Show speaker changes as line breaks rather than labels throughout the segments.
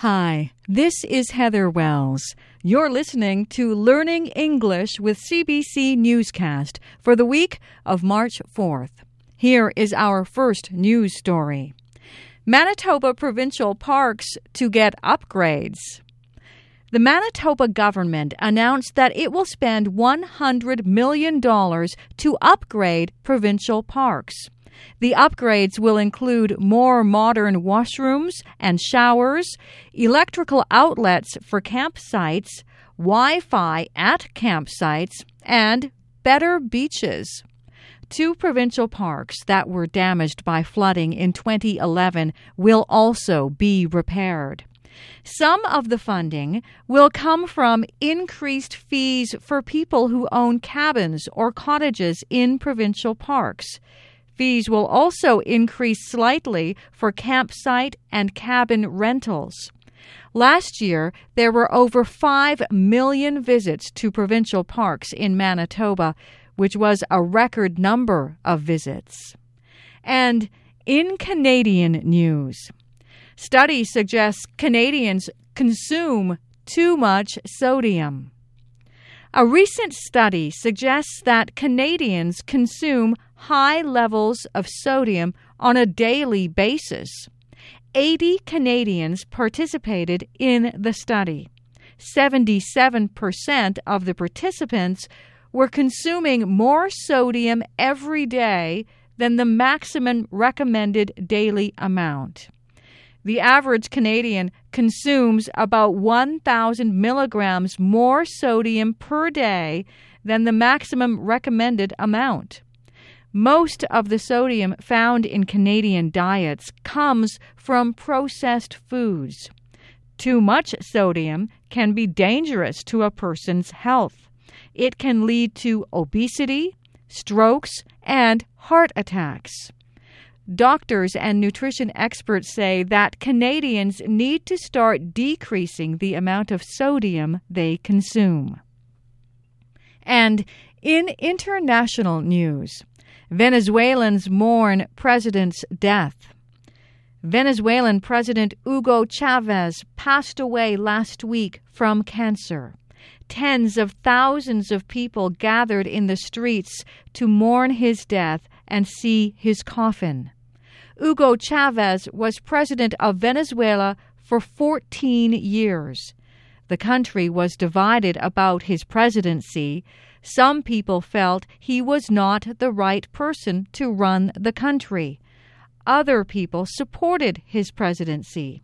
Hi, this is Heather Wells. You're listening to Learning English with CBC Newscast for the week of March 4th. Here is our first news story Manitoba provincial parks to get upgrades. The Manitoba government announced that it will spend $100 million to upgrade provincial parks. The upgrades will include more modern washrooms and showers, electrical outlets for campsites, Wi Fi at campsites, and better beaches. Two provincial parks that were damaged by flooding in 2011 will also be repaired. Some of the funding will come from increased fees for people who own cabins or cottages in provincial parks. Fees will also increase slightly for campsite and cabin rentals. Last year, there were over 5 million visits to provincial parks in Manitoba, which was a record number of visits. And in Canadian news, study suggests Canadians consume too much sodium. A recent study suggests that Canadians consume high levels of sodium on a daily basis. 80 Canadians participated in the study. 77% of the participants were consuming more sodium every day than the maximum recommended daily amount. The average Canadian consumes about 1,000 milligrams more sodium per day than the maximum recommended amount. Most of the sodium found in Canadian diets comes from processed foods. Too much sodium can be dangerous to a person's health. It can lead to obesity, strokes, and heart attacks. Doctors and nutrition experts say that Canadians need to start decreasing the amount of sodium they consume. And in international news, Venezuelans mourn president's death. Venezuelan President Hugo Chavez passed away last week from cancer. Tens of thousands of people gathered in the streets to mourn his death and see his coffin. Hugo Chavez was president of Venezuela for 14 years. The country was divided about his presidency. Some people felt he was not the right person to run the country. Other people supported his presidency.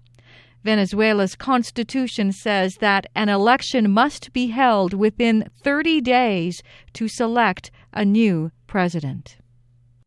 Venezuela's constitution says that an election must be held within 30 days to select a new president.